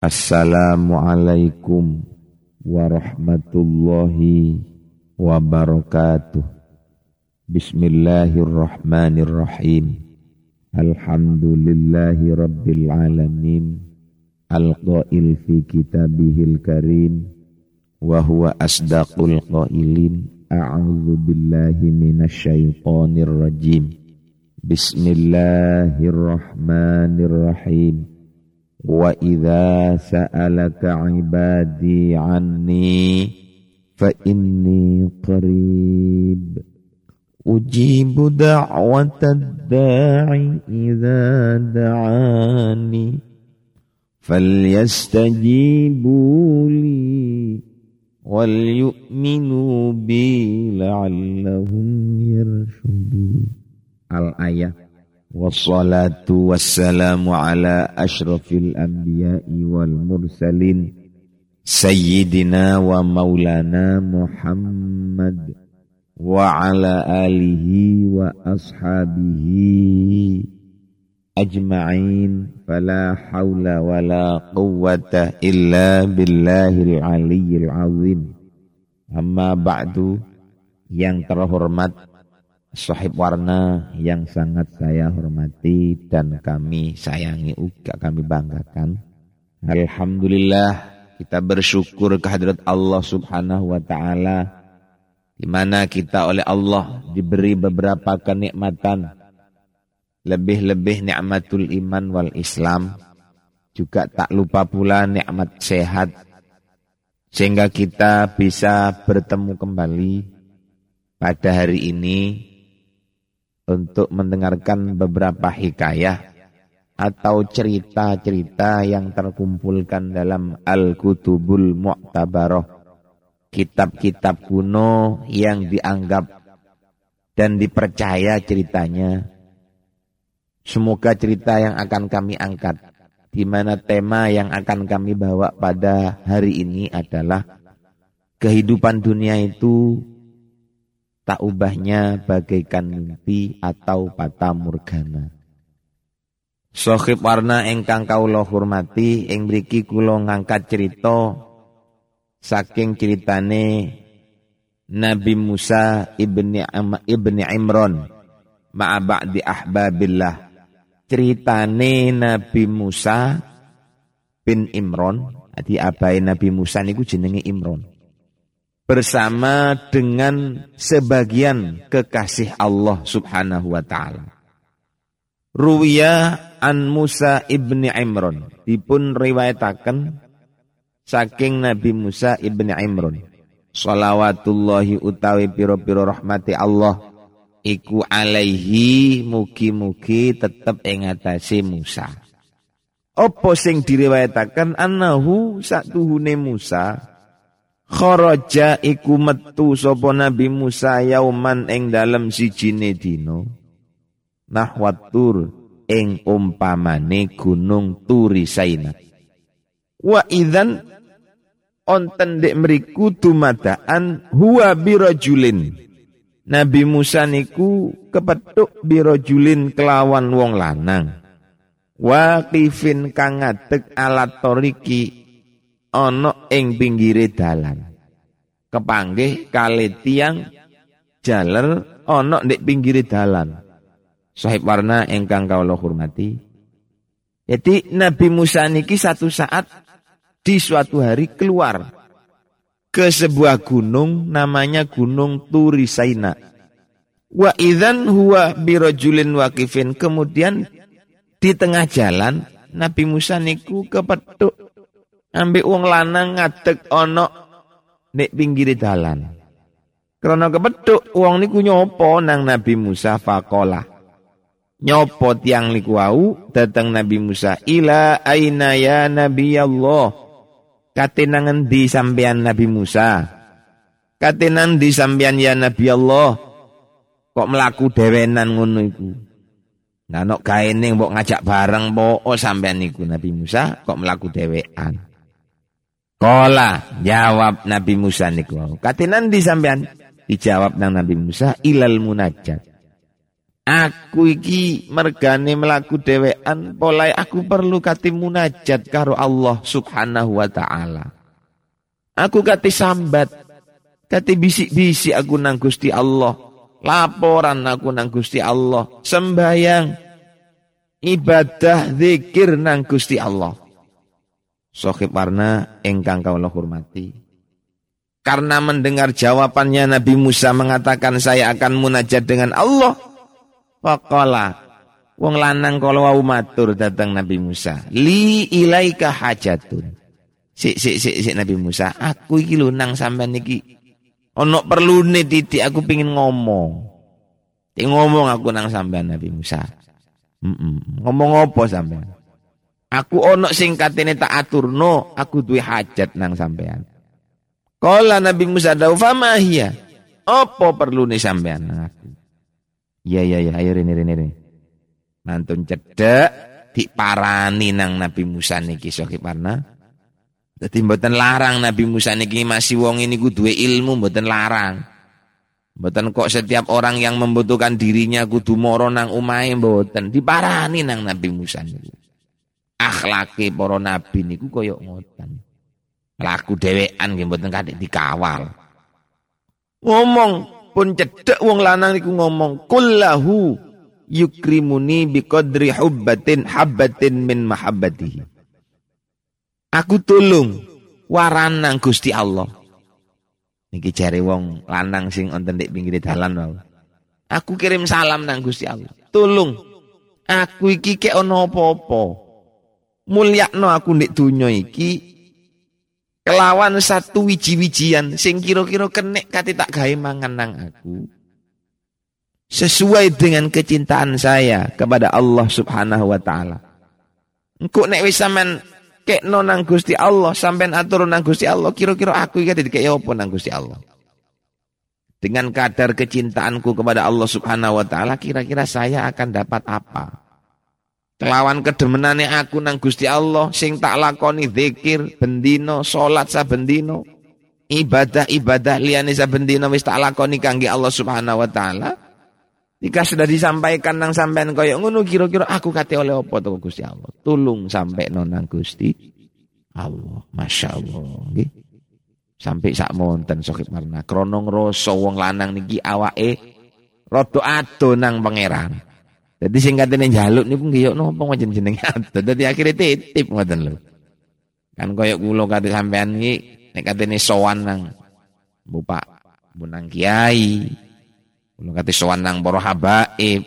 Assalamualaikum warahmatullahi wabarakatuh. Bismillahirrahmanirrahim. Alhamdulillahi rabbil alamin. Al-qail fi kitabihil karim. Wa huwa asdaqul qailin. A'udzu billahi minasyaitonir rajim. Bismillahirrahmanirrahim. وإذا سألك عبادي عني فإني قريب أجيب دعوة الداعي إذا دعاني فليستجيبوا لي وليؤمنوا بي لعلهم يرشدون الآية والصلاة والسلام على أشرف الأنبياء والمرسلين سيدنا ومولانا محمد وعلى آله وأصحابه أجمعين. فلا حول ولا قوة إلا بالله العلي العظيم. أما بعد yang terhormat sahib warna yang sangat saya hormati dan kami sayangi juga kami banggakan. Alhamdulillah kita bersyukur kehadirat Allah Subhanahu wa taala di mana kita oleh Allah diberi beberapa kenikmatan. Lebih-lebih nikmatul iman wal Islam. Juga tak lupa pula nikmat sehat. Sehingga kita bisa bertemu kembali pada hari ini untuk mendengarkan beberapa hikayah atau cerita-cerita yang terkumpulkan dalam Al-Kutubul Mu'tabaroh. Kitab-kitab kuno yang dianggap dan dipercaya ceritanya. Semoga cerita yang akan kami angkat, di mana tema yang akan kami bawa pada hari ini adalah kehidupan dunia itu tak ubahnya bagaikan mimpi atau pata murgana. Sohib warna engkang kaulo hormati ing mriki kula ngangkat cerita saking ceritane Nabi Musa ibni ibni Imron ma'a ba'di ahbabillah. Ceritane Nabi Musa bin Imron, adi abai Nabi Musa niku jenenge Imron bersama dengan sebagian kekasih Allah Subhanahu wa taala. Ruwiya an Musa ibni Imran dipun riwayataken saking Nabi Musa ibni Imran. Salawatullahi utawi piro-piro rahmati Allah iku alaihi mugi-mugi tetep ing Musa. Apa sing diriwayataken annahu satuhune Musa Kharaja iku metu sapa Nabi Musa yauman ing dalem sijine dina. Nahwatur ing umpamane gunung Turi Saina. Wa idzan onten dek mriku dumadaan huwa birajulin. Nabi Musa niku kepethuk birajulin kelawan wong lanang. Waqifin kang ngadeg alat toriki ana ing pinggire dalan. Kepanggih kali tiang jaler ana ndek pinggire dalan. Sahib warna ingkang kawula hormati. Jadi Nabi Musa niki satu saat di suatu hari keluar ke sebuah gunung namanya Gunung Turisaina. Wa idzan huwa birajulin waqifin. Kemudian di tengah jalan Nabi Musa niku kepethuk Ambil uang lanang ngadeg ono nek pinggiri dalan. Karena kepethuk uang niku nyopo nang Nabi Musa fakola. Nyopo tiang niku wau datang Nabi Musa ila aina ya Nabi Allah. Katenangan di sampean Nabi Musa. Katenan di sampean ya Nabi Allah. Kok melaku dewenan ngono iku. Nah, nok kaene mbok ngajak bareng po oh, sampean niku Nabi Musa kok melaku dewean. Kola jawab Nabi Musa niku. Katinan di sampean dijawab nang Nabi Musa ilal munajat. Aku iki mergane melaku dewean polai aku perlu kati munajat karo Allah subhanahu wa ta'ala. Aku kati sambat, kati bisik-bisik aku nang Gusti Allah. Laporan aku nang Gusti Allah. Sembayang, ibadah, zikir nang Gusti Allah. Sohib warna engkang kau hormati. Karena mendengar jawabannya Nabi Musa mengatakan saya akan munajat dengan Allah Faqala wong lanang kalau wau matur datang Nabi Musa, "Li ilaika hajatun." Sik sik sik sik Nabi Musa, aku iki lho nang sampean iki ono perlune titik aku pingin ngomong. Tik ngomong aku nang sampean Nabi Musa. Mm -mm. Ngomong apa sampean? Aku ono sing katene tak aturno, aku duwe hajat nang sampean. Kala Nabi Musa dawuh, "Fama hiya?" Apa perlu nih sampean nang aku? Iya iya iya ayo rene rene rene. Mantun cedek diparani nang Nabi Musa niki Sohib Warna. Dadi mboten larang Nabi Musa niki masih wong ini kudu ilmu mboten larang. Mboten kok setiap orang yang membutuhkan dirinya kudu moro nang umahe mboten diparani nang Nabi Musa niku. Akhlake para nabi niku koyo ngoten. Laku dhewean nggih mboten kadek dikawal. Ngomong pun cedek wong lanang niku ngomong kullahu yukrimuni biqadri hubbatin habbatin min mahabbatihi. Aku tulung waranang Gusti Allah. Niki jare wong lanang sing wonten nek pinggir dalan wae. Aku kirim salam nang Gusti Allah. Tulung aku iki kek ana apa-apa. Mulyakno aku nek donya iki kelawan satu wiji-wijian sing kira-kira kenek kati tak gawe mangan nang aku sesuai dengan kecintaan saya kepada Allah Subhanahu wa taala. Engko nek wis sampean kekno nang Gusti Allah, sampean atur nang Gusti Allah, kira-kira aku iki dadi apa nang Gusti Allah. Dengan kadar kecintaanku kepada Allah Subhanahu wa taala, kira-kira saya akan dapat apa? Kelawan kedemenane aku nang Gusti Allah sing tak lakoni zikir bendino salat saben dino ibadah-ibadah liyane saben dino wis tak lakoni kangge Allah Subhanahu wa taala. Jika sudah disampaikan nang sampean kaya ngono kira-kira aku kate oleh apa to Gusti Allah. Tulung sampai nang Gusti Allah. Masya Allah. Nggih. Sampai sak monten sokip marna. Kronong rasa wong lanang niki awake rada ado nang pangeran. Jadi sing katene njaluk niku nggih napa wajen jenenge adat. Dadi akhire titip ngoten lho. Kan koyo kula kate sampean iki nek katene sowan nang Bapak Bunang Kiai. Kula kate sowan nang para habaib.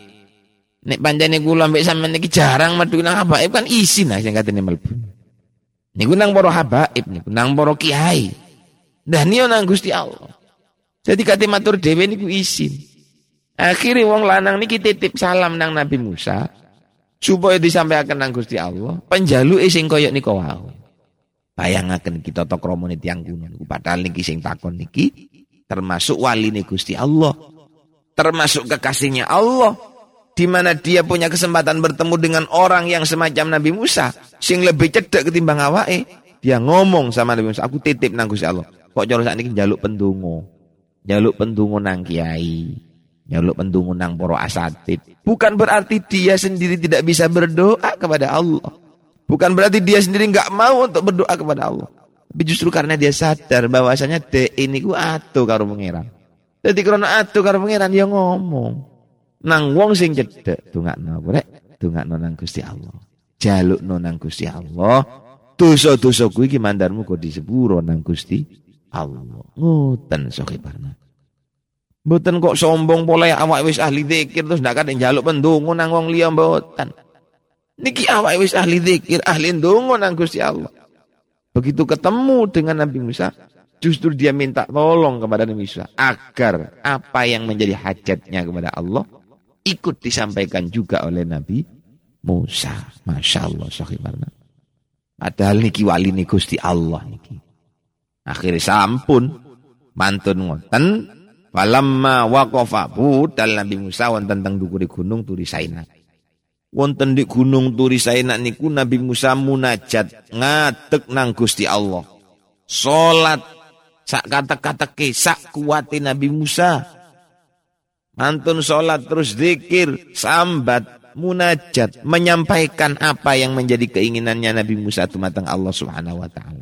Nek pancene kula mbek sampean iki jarang metu nang habaib kan isin lah sing katene mlebu. Niku nang para habaib niku nang para kiai. Dan niyo nang Gusti Allah. Jadi kate matur dhewe niku isin. Akhirnya wong lanang niki titip salam nang Nabi Musa supaya disampaikan nang Gusti Allah. Penjaluke sing koyok nika wau. Bayangaken kita tok kromone tiyang kuno niku padahal niki sing takon niki termasuk wali Gusti Allah. Termasuk kekasihnya Allah di mana dia punya kesempatan bertemu dengan orang yang semacam Nabi Musa sing lebih cedek ketimbang awake. Dia ngomong sama Nabi Musa, aku titip nang Gusti Allah. Kok cara sakniki njaluk pendungo. Njaluk pendungo nang kiai. Nyaluk pendungu nang poro asatid. Bukan berarti dia sendiri tidak bisa berdoa kepada Allah. Bukan berarti dia sendiri nggak mau untuk berdoa kepada Allah. Tapi justru karena dia sadar bahwasanya de ini ku atu karo pangeran. Jadi karena atu karo pangeran dia ngomong. Nang wong sing cedek dongakno rek, dongakno nang Gusti Allah. Jalukno nang Gusti Allah. Dosa-dosa kuwi iki mandarmu kok disepuro nang Gusti Allah. Ngoten sokibarna. Mboten kok sombong pola awak wis ahli zikir terus ndak kadang njaluk pendonga nang wong liya mboten. Niki awak wis ahli zikir, ahli ndonga nang Gusti Allah. Begitu ketemu dengan Nabi Musa, justru dia minta tolong kepada Nabi Musa agar apa yang menjadi hajatnya kepada Allah ikut disampaikan juga oleh Nabi Musa. Masya Allah, sahibarna. Padahal niki wali ni Gusti Allah niki. Akhirnya sampun mantun ngoten Falamma waqafa budal Nabi Musa wonten teng dukure gunung Turi Saina. Wonten di gunung Turi Saina niku Nabi Musa munajat ngadeg nang Gusti Allah. Salat sak kata-kata sak kuwate Nabi Musa. Mantun sholat terus zikir, sambat, munajat, menyampaikan apa yang menjadi keinginannya Nabi Musa itu matang Allah Subhanahu wa taala.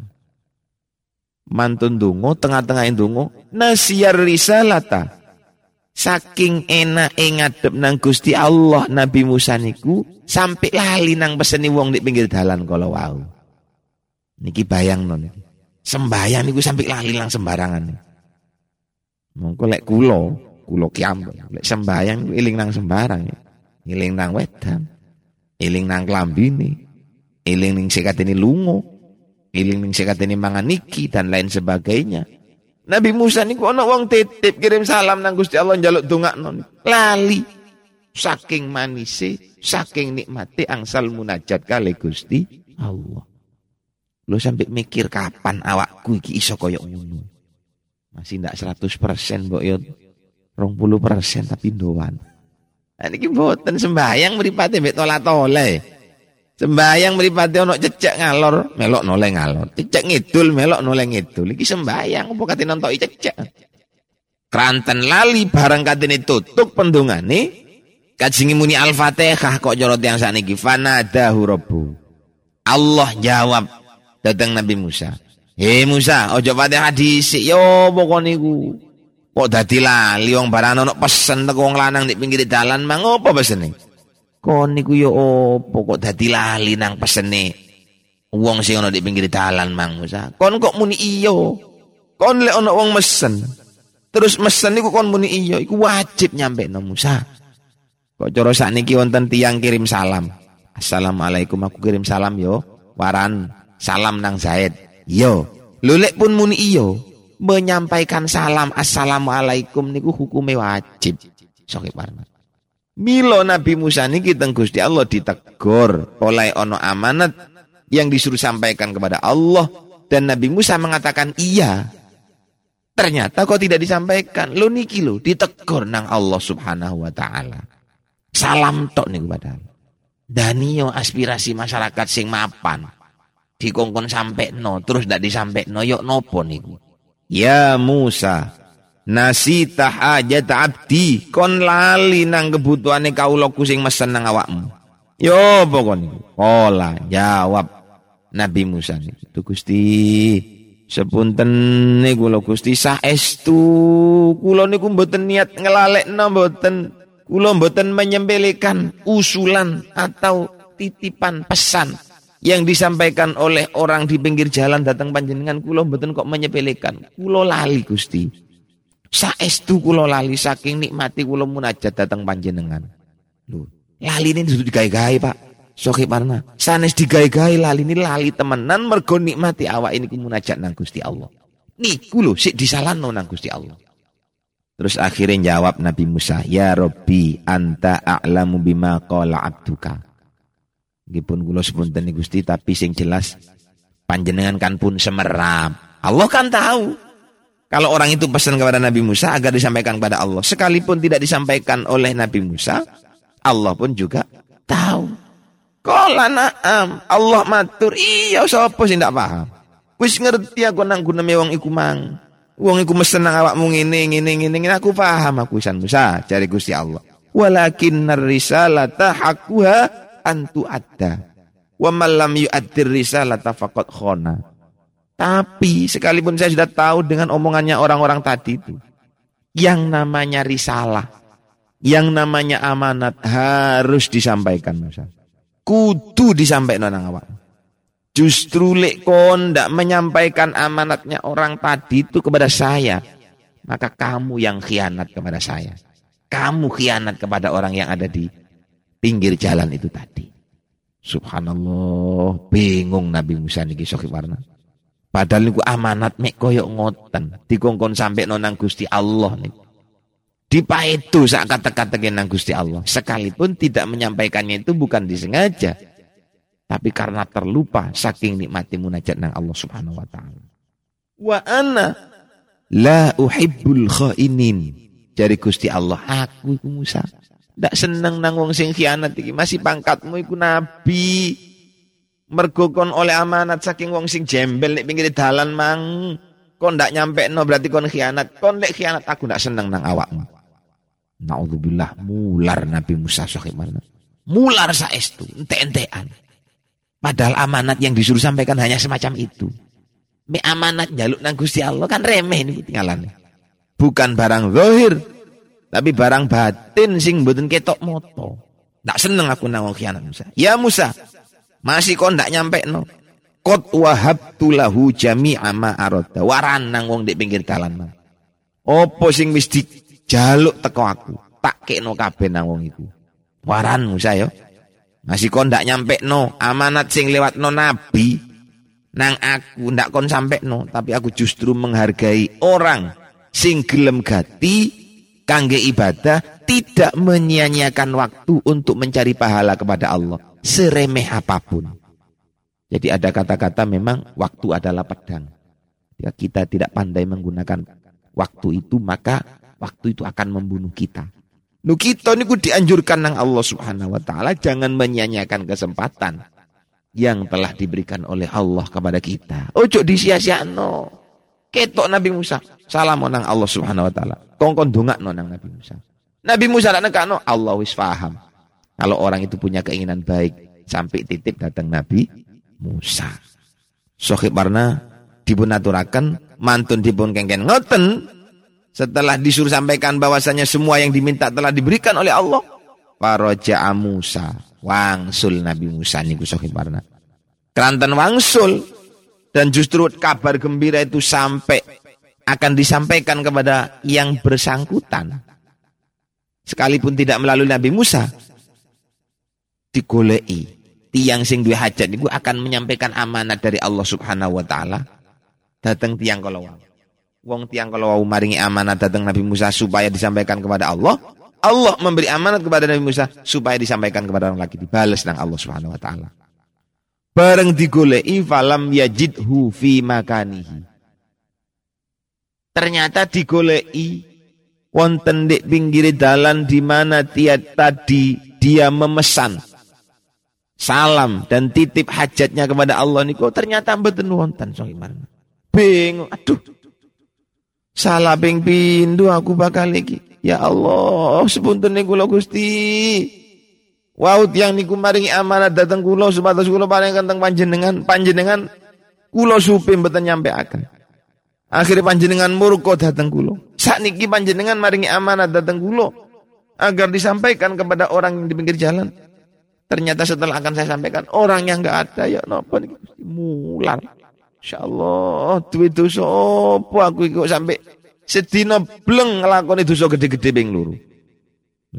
Mantun dungo, tengah-tengah dungo, nasiyar risalata. Saking enak ngadep nang Gusti Allah Nabi Musa niku sampai lali nang peseni wong di pinggir dalan kalau wau. Niki bayang non. Sembayang niku sampai lali nang sembarangan. Mongko lek kulo, kulo kiam. Lek sembayang iling nang sembarang. Iling nang wedan. Iling nang klambine. Iling ning ini lungo. Iling ning ini mangan niki dan lain sebagainya. Nabi Musa niku ana wong titip kirim salam nang Gusti Allah njaluk dongakno. Lali. Saking manise, saking nikmati angsal munajat kali Gusti Allah. Lo sampai mikir kapan awakku iki iso koyo ngono. Masih ndak 100% mbok yo 20% tapi doan. Nah, niki mboten sembahyang mripate mbek tola-tole. Sembahyang mripate ono cecek ngalor, melok noleh ngalor. Cecek ngidul, melok noleh ngidul. Iki sembahyang apa kate nontoki cecek. Kranten lali barang katene tutuk pendungane Kajingi muni Al-Fatihah kok jorot yang sakniki fanadahu rabbu. Allah jawab datang Nabi Musa. Hei Musa, ojo Fatihah dhisik yo pokok niku. Kok dadi lali wong barang ono pesen teko lanang di pinggir dalan mang apa pesene? Kon niku yo opo kok dadi lali nang pesene? Wong sing ono di pinggir dalan mang Musa. Kon kok muni iyo? Kon lek ono wong mesen. Terus mesen niku kon muni iyo, iku wajib nyampe no Musa. Kok cara sakniki wonten tiang kirim salam. Assalamualaikum aku kirim salam yo. Waran salam nang Zaid. Yo. Lulek pun muni iyo. Menyampaikan salam assalamualaikum niku hukume wajib. Soke warna. Milo Nabi Musa niki teng Gusti Allah ditegur oleh ono amanat yang disuruh sampaikan kepada Allah dan Nabi Musa mengatakan iya. Ternyata kok tidak disampaikan. Lo niki lo ditegur nang Allah Subhanahu wa taala. Salam tok niku padahal. Danio aspirasi masyarakat sing mapan. Dikongkon sampai no, terus ndak disampai no, yuk nopo niku. Ya Musa, nasita hajat abdi, kon lali nang kebutuhane kauloku sing mesen nang awakmu. Yo pokok niku. Ola jawab Nabi Musa niku. Gusti, sepunten niku lho Gusti saestu kula niku mboten niat ngelalekno mboten Kula mboten menyembelikan usulan atau titipan pesan yang disampaikan oleh orang di pinggir jalan datang panjenengan kula mboten kok menyepelekan. Kula lali Gusti. Saestu kula lali saking nikmati kula munajat datang panjenengan. Lho, lali ini duduk digawe-gawe, Pak. Soki parna. Sanes digawe-gawe lali ini lali temenan mergo nikmati awak ini munajat nang Gusti Allah. Niku lho sik disalahno nang Gusti Allah. Terus akhirnya jawab Nabi Musa, "Ya Robbi, anta a'lamu bima qala abduka." Gipun kula sepunten Gusti, tapi sing jelas panjenengan kan pun semerap. Allah kan tahu. Kalau orang itu pesan kepada Nabi Musa agar disampaikan kepada Allah, sekalipun tidak disampaikan oleh Nabi Musa, Allah pun juga tahu. Kala na'am, Allah matur, iya sapa sing ndak paham. Wis ngerti aku nang guna mewang iku mang. Wong iku mesen nang awakmu ngene ngene ngene ngene aku paham aku isan Musa cari Gusti Allah. Walakin risalata hakuha antu adda. Wa man lam yu'addir risalata faqad khona. Tapi sekalipun saya sudah tahu dengan omongannya orang-orang tadi itu. Yang namanya risalah. Yang namanya amanat harus disampaikan Musa. Kudu disampaikan nang awak. Justru lek kon menyampaikan amanatnya orang tadi itu kepada saya, maka kamu yang khianat kepada saya. Kamu khianat kepada orang yang ada di pinggir jalan itu tadi. Subhanallah, bingung Nabi Musa niki sok warna. Padahal niku amanat mek koyok ngoten, dikongkon sampai nonang Gusti Allah nih. itu saat kata-kata nang Gusti Allah. Sekalipun tidak menyampaikannya itu bukan disengaja. Tapi karena terlupa saking nikmati munajat nang Allah Subhanahu wa taala. Wa ana la uhibbul khainin. Jadi Gusti Allah, aku iku Musa. Ndak seneng nang wong sing khianat iki. Masih pangkatmu iku nabi. Mergo kon oleh amanat saking wong sing jembel nek pinggir dalan mang. Kon ndak nyampe no berarti kon khianat. Kon lek khianat aku ndak seneng nang awakmu. Naudzubillah mular Nabi Musa mana? Mular saestu, ente-entean. Padahal amanat yang disuruh sampaikan hanya semacam itu. Me amanat jaluk nang Gusti Allah kan remeh ini tinggalan. Bukan barang zahir, tapi barang batin sing mboten ketok moto. Tak seneng aku nang khianat Musa. Ya Musa, masih kok ndak nyampe no. Kot wahab tulahu jami ama arota. Waran nang wong di pinggir dalan mang. Opo sing wis jaluk teko aku. Tak kekno kabeh nang wong iku. Waran Musa yo. Masih kon ndak nyampe no amanat sing lewat no nabi nang aku ndak kon sampai no tapi aku justru menghargai orang sing gelem gati kangge ibadah tidak menyia-nyiakan waktu untuk mencari pahala kepada Allah seremeh apa pun. Jadi ada kata-kata memang waktu adalah pedang. Ya, kita tidak pandai menggunakan waktu itu maka waktu itu akan membunuh kita. Nu kita niku dianjurkan nang Allah Subhanahu wa taala jangan menyia-nyiakan kesempatan yang telah diberikan oleh Allah kepada kita. Ojo disia-siano. Ketok Nabi Musa, salam nang Allah Subhanahu wa taala. Kongkon dongakno nang Nabi Musa. Nabi Musa nak nekakno Allah wis paham. Kalau orang itu punya keinginan baik sampai titip datang Nabi Musa. Sohib Barna dipun aturaken mantun dipun kengken ngoten setelah disuruh sampaikan bahwasanya semua yang diminta telah diberikan oleh Allah, Faraja Musa, wangsul Nabi Musa niku sahih barna. Keranten wangsul dan justru kabar gembira itu sampai akan disampaikan kepada yang bersangkutan. Sekalipun tidak melalui Nabi Musa, digolei tiang sing duwe hajat niku akan menyampaikan amanat dari Allah Subhanahu wa taala datang tiang kalau Wong tiang kalau maringi amanat datang Nabi Musa supaya disampaikan kepada Allah, Allah memberi amanat kepada Nabi Musa supaya disampaikan kepada orang lagi dibalas nang Allah Subhanahu wa taala. Bareng digolei falam yajidhu fi makanihi. Ternyata digolei wonten di pinggir dalan di mana dia tadi dia memesan salam dan titip hajatnya kepada Allah niku ternyata mboten wonten sohiman. Bingung, aduh Salah ping pindu aku bakal iki. Ya Allah, sepunten niku kula Gusti. Waut yang niku maringi amanat dateng kula supados kula paring kanteng panjenengan, panjenengan kula supi mboten nyampe akan. Akhirnya panjenengan murko dateng kula. Sakniki panjenengan maringi amanat dateng kula agar disampaikan kepada orang yang di pinggir jalan. Ternyata setelah akan saya sampaikan orang yang enggak ada ya napa niki mular. Insyaallah duwe dosa apa aku kok sampe sedina bleng nglakoni dosa gede-gede ping loro.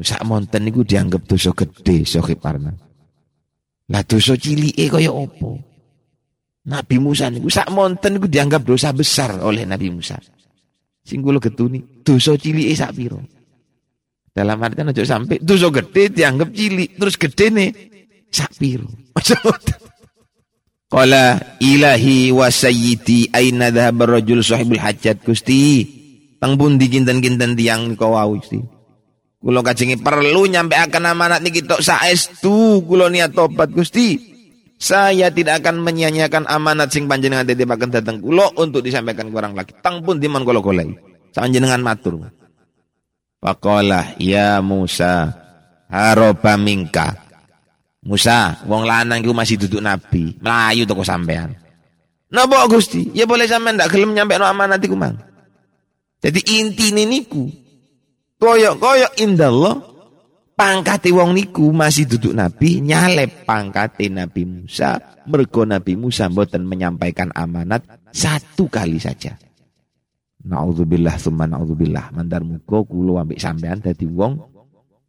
Sak monten niku dianggap dosa gede Sohib Parna. Lah dosa cilike kaya apa? Nabi Musa niku sak monten niku dianggap dosa besar oleh Nabi Musa. Sing kula getuni dosa cilike sak piro? Dalam artian aja sampai dosa gede dianggap cilik terus gede nih sak piro. Qala ilahi wa sayyidi aina dhahabar rajul sahibul hajat Gusti. Tang pundi kinten-kinten tiang kau wau Gusti. Kula kajengi perlu nyampe akan amanat niki tok saestu kula niat tobat Gusti. Saya tidak akan menyanyiakan amanat sing panjenengan titipaken datang kula untuk disampaikan ke orang lagi. Tang pun diman kula golek. Sanjenengan matur. Faqala ya Musa haroba mingka Musa, wong lanang iku masih duduk nabi, melayu toko sampean. Napa Gusti? Ya boleh sampean ndak gelem nyampe no amanat iku mang. Jadi inti niku koyok-koyok indallah pangkati wong niku masih duduk nabi nyalep pangkati Nabi Musa mergo Nabi Musa mboten menyampaikan amanat satu kali saja. Nauzubillah summa nauzubillah mandar muga kula ambek sampean dadi wong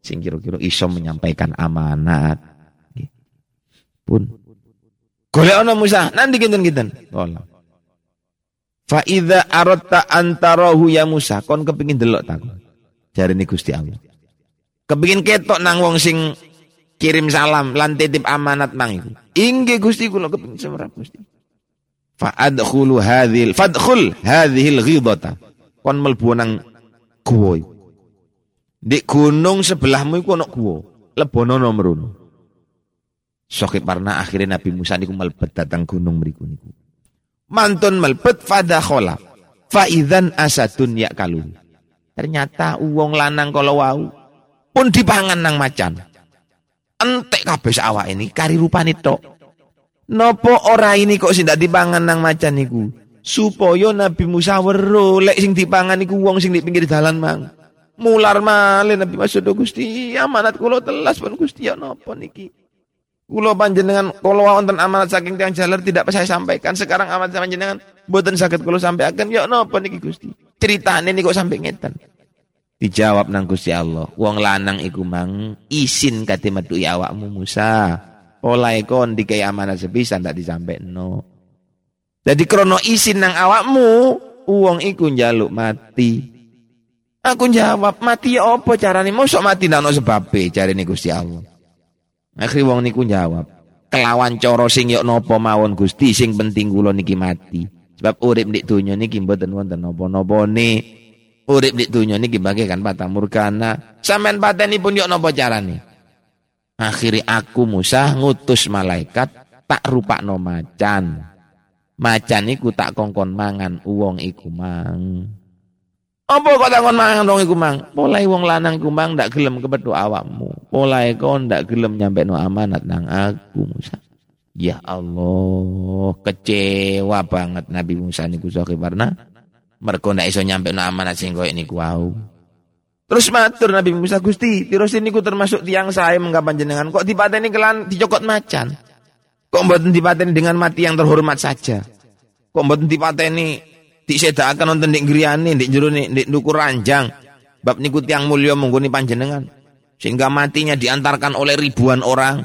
sing kira-kira iso menyampaikan amanat pun. Golek ana Musa, nanti kinten-kinten. Allah. Fa idza aratta antarahu ya Musa, kon kepingin delok ta. Jarine Gusti Allah. Kepingin ketok nang wong sing kirim salam lan titip amanat mang iku. Inggih Gusti kula kepingin semrap Gusti. Fa adkhulu hadhil fadkhul hadhil ghidata. Kon mlebu nang guwa Di gunung sebelahmu iku ana guwa. Lebono nomrono. Sohib Parna akhirnya Nabi Musa niku melebet datang gunung mriku niku. Mantun melebet Fa idzan asadun kalun. Ternyata uang lanang kalau wau pun dipangan nang macan. Entek kabeh awak ini kari rupane tok. Nopo ora ini kok sing dipangan nang macan niku? Supaya Nabi Musa weruh lek sing dipangan niku wong sing di pinggir dalan mang. Mular malih Nabi Masud Gusti, amanat kula telas pun Gusti ya napa niki? Kula panjenengan kula wonten amanat saking tiang jaler tidak saya sampaikan. Sekarang amanat panjenengan mboten saged kula sampaikan. Ya napa niki Gusti? Ceritane niku kok sampai ngeten. Dijawab nang Gusti Allah, wong lanang iku mang isin kate metu awakmu Musa. Olahe kon dikai amanat sepisan tak disampaikno. Jadi krono isin nang awakmu, wong iku njaluk mati. Aku jawab, mati ya apa carane? Mosok mati nang sebabe jarine Gusti Allah. Akhirnya wong niku jawab, kelawan coro sing yok nopo mawon Gusti, sing penting kula niki mati. Sebab urip di donya niki mboten wonten napa-napane. Urip di donya niki bagaikan patah murkana. Sampean pateni pun yok nopo carane. Akhirnya aku Musa ngutus malaikat tak rupa no macan. Macan iku tak kongkon mangan uang iku mang. Apa kok takon mangan dong iku mang? Mulai wong lanang iku mang ndak gelem kepethuk awakmu. Mulai kon ndak gelem nyampe no amanat nang aku Musa. Ya Allah, kecewa banget Nabi Musa niku saking warna. Mergo ndak iso nyampe no amanat sing koyo niku wau. Terus matur Nabi Musa Gusti, terus niku termasuk tiang saya menggapan jenengan kok dipateni kelan dicokot macan. Kok mboten dipateni dengan mati yang terhormat saja. Kok mboten dipateni disedakaken wonten ning griyane ndek jero ndek nduku ranjang? Bab niku tiyang mulya menggoni panjenengan. Sehingga matinya diantarkan oleh ribuan orang.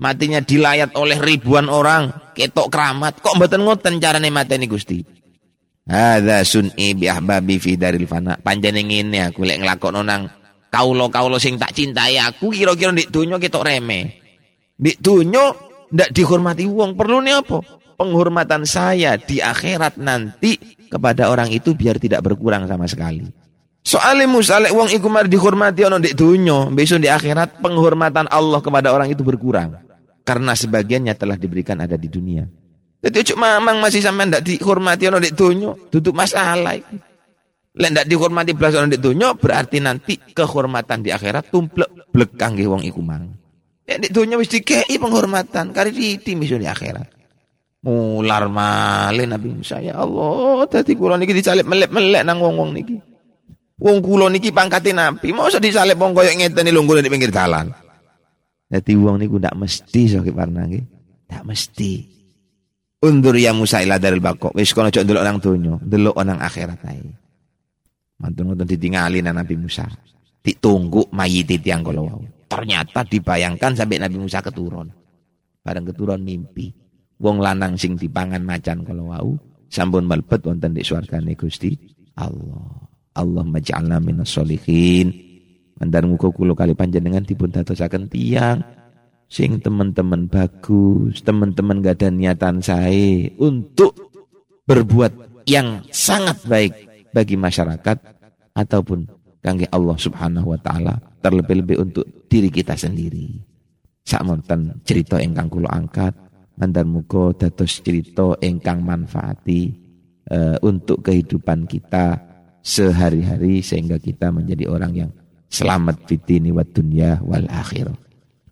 Matinya dilayat oleh ribuan orang. Ketok keramat. Kok mboten ngoten carane mateni Gusti Hadza sun'i bi ahbabi fi daril fana panjenengan ngene aku lek nglakokno nang kaulo-kaulo sing tak cintai aku kira-kira ndek donya ketok remeh ndek donya ndak dihormati wong perlu nih apa penghormatan saya di akhirat nanti kepada orang itu biar tidak berkurang sama sekali. Soalnya musalek wong iku mari dihormati ono di dunia, besok di akhirat penghormatan Allah kepada orang itu berkurang. Karena sebagiannya telah diberikan ada di dunia. Jadi cuma mamang masih sama ndak dihormati ono di dunia, tutup masalah. Lek ndak dihormati belas ono di dunia, berarti nanti kehormatan di akhirat tumplek blekang wong iku mang. Ya di dunia mesti dikei penghormatan, kari di besok di akhirat. Mular malih Nabi Musa ya Allah, dadi kula niki dicalip melek-melek nang wong-wong niki. Wong kula niki pangkate nabi, mosok disalip wong koyo ngeten lungguh di pinggir dalan. Dadi wong niku ndak mesti sok warna nggih. Ndak mesti. Undur ya Musa ila daril bako. Wis kono cok ndelok nang donya, ndelok nang akhirat ae. Mantun ngoten ditingali nang Nabi Musa. Ditunggu mayit tiang kala wau. Ternyata dibayangkan sampai Nabi Musa keturun. Bareng keturun mimpi wong lanang sing dipangan macan kalau wau sampun melebet wonten di swargane Gusti Allah. Allah maj'alna minas solihin. Mandar muka kulo kali panjenengan dipun dadosaken tiang sing teman-teman bagus, teman-teman gak ada niatan saya untuk berbuat yang sangat baik bagi masyarakat ataupun kangge Allah Subhanahu wa taala terlebih-lebih untuk diri kita sendiri. Sakmonten cerita ingkang kula angkat Mandar muga dados cerita ingkang manfaati uh, untuk kehidupan kita sehari-hari sehingga kita menjadi orang yang selamat fitini wa dunya wal akhir.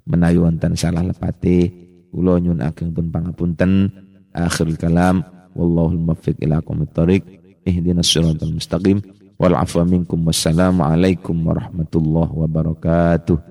Menawi wonten salah lepate kula nyun ageng pun pangapunten. Akhirul kalam wallahul muwaffiq ila aqwamit thoriq. Ihdinas siratal mustaqim wal afwa minkum wassalamu alaikum warahmatullahi wabarakatuh.